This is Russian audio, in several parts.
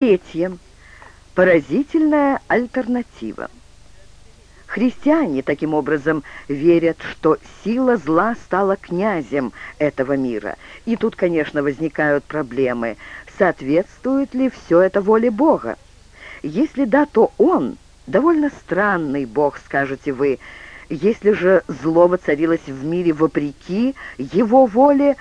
Третье. Поразительная альтернатива. Христиане, таким образом, верят, что сила зла стала князем этого мира. И тут, конечно, возникают проблемы. Соответствует ли все это воле Бога? Если да, то Он довольно странный Бог, скажете вы. Если же зло воцарилось в мире вопреки Его воле,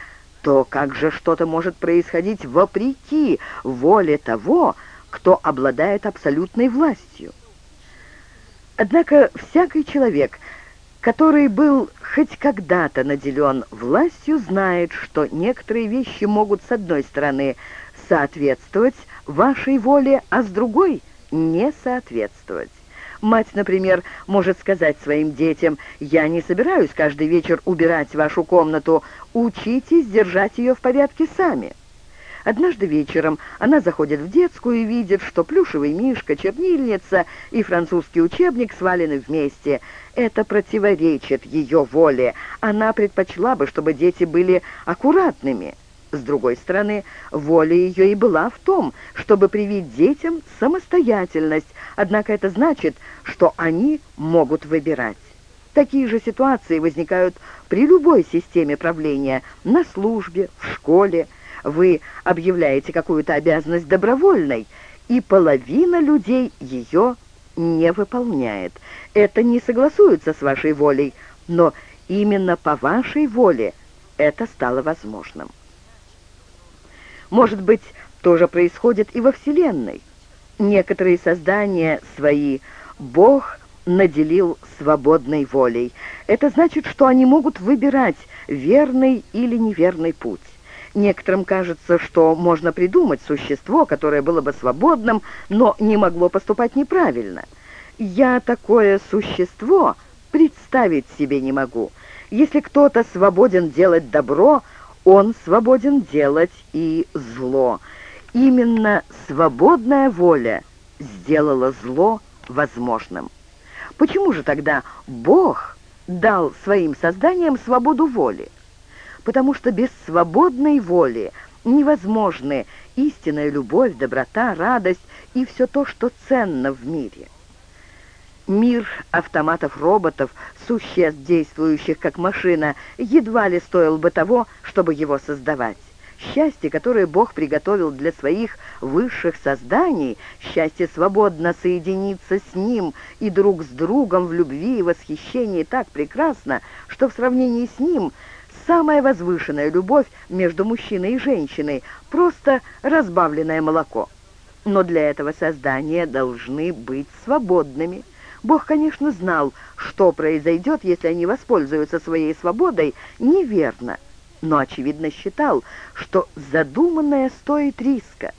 то как же что-то может происходить вопреки воле того, кто обладает абсолютной властью? Однако всякий человек, который был хоть когда-то наделен властью, знает, что некоторые вещи могут с одной стороны соответствовать вашей воле, а с другой не соответствовать. Мать, например, может сказать своим детям, «Я не собираюсь каждый вечер убирать вашу комнату, учитесь держать ее в порядке сами». Однажды вечером она заходит в детскую и видит, что плюшевый мишка, чернильница и французский учебник свалены вместе. Это противоречит ее воле. Она предпочла бы, чтобы дети были аккуратными. С другой стороны, воля ее и была в том, чтобы привить детям самостоятельность, однако это значит, что они могут выбирать. Такие же ситуации возникают при любой системе правления, на службе, в школе. Вы объявляете какую-то обязанность добровольной, и половина людей ее не выполняет. Это не согласуется с вашей волей, но именно по вашей воле это стало возможным. Может быть, тоже происходит и во Вселенной. Некоторые создания свои Бог наделил свободной волей. Это значит, что они могут выбирать верный или неверный путь. Некоторым кажется, что можно придумать существо, которое было бы свободным, но не могло поступать неправильно. Я такое существо представить себе не могу. Если кто-то свободен делать добро, он свободен делать и зло. Именно свободная воля сделала зло возможным. Почему же тогда Бог дал своим созданиям свободу воли? Потому что без свободной воли невозможны истинная любовь, доброта, радость и все то, что ценно в мире. Мир автоматов-роботов, существ, действующих как машина, едва ли стоил бы того, чтобы его создавать. Счастье, которое Бог приготовил для своих высших созданий, счастье свободно соединиться с Ним и друг с другом в любви и восхищении так прекрасно, что в сравнении с Ним самая возвышенная любовь между мужчиной и женщиной, просто разбавленное молоко. Но для этого создания должны быть свободными – Бог, конечно, знал, что произойдет, если они воспользуются своей свободой, неверно, но, очевидно, считал, что задуманное стоит риска.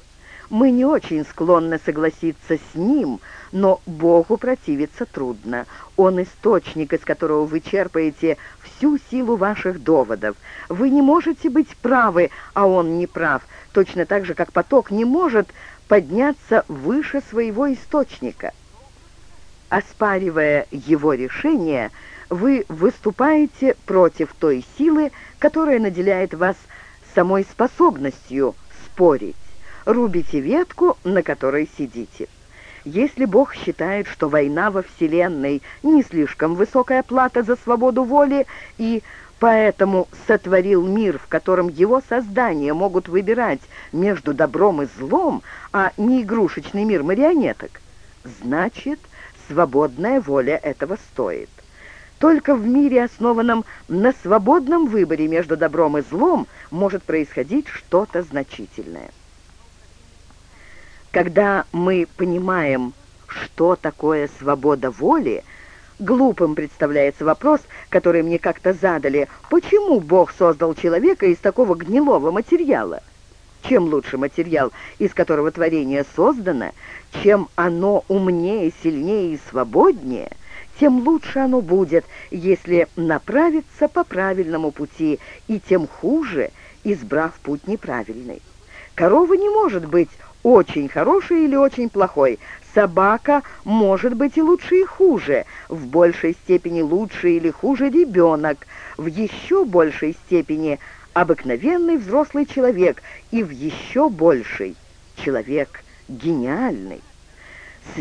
Мы не очень склонны согласиться с ним, но Богу противиться трудно. Он источник, из которого вы черпаете всю силу ваших доводов. Вы не можете быть правы, а он не прав, точно так же, как поток не может подняться выше своего источника. Оспаривая его решение, вы выступаете против той силы, которая наделяет вас самой способностью спорить. Рубите ветку, на которой сидите. Если Бог считает, что война во Вселенной не слишком высокая плата за свободу воли и поэтому сотворил мир, в котором его создания могут выбирать между добром и злом, а не игрушечный мир марионеток, значит, свободная воля этого стоит. Только в мире, основанном на свободном выборе между добром и злом, может происходить что-то значительное. Когда мы понимаем, что такое свобода воли, глупым представляется вопрос, который мне как-то задали, почему Бог создал человека из такого гнилого материала? Чем лучше материал, из которого творение создано, чем оно умнее, сильнее и свободнее, тем лучше оно будет, если направиться по правильному пути, и тем хуже, избрав путь неправильный. Корова не может быть очень хорошей или очень плохой. Собака может быть и лучше, и хуже. В большей степени лучше или хуже ребенок. В еще большей степени обыкновенный взрослый человек и в еще большей человек гениальный.